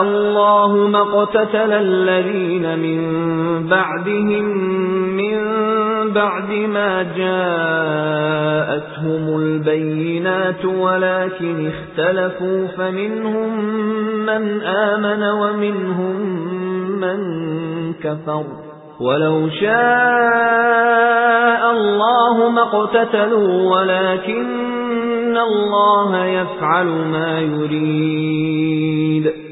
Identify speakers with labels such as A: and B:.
A: اللَّهُ ما اقتتل الَّذِينَ مِن بَعْدِهِم مِّن بَعْدِ مَا جَاءَتْهُمُ الْبَيِّنَاتُ وَلَكِنِ اخْتَلَفُوا فَمِنْهُم مَّنْ آمَنَ وَمِنْهُم مَّن كَفَرَ. وَلَوْ شَاءَ اللَّهُ ما اقتتلوا وَلَكِنَّ اللَّهَ يَفْعَلُ مَا يُرِيدُ.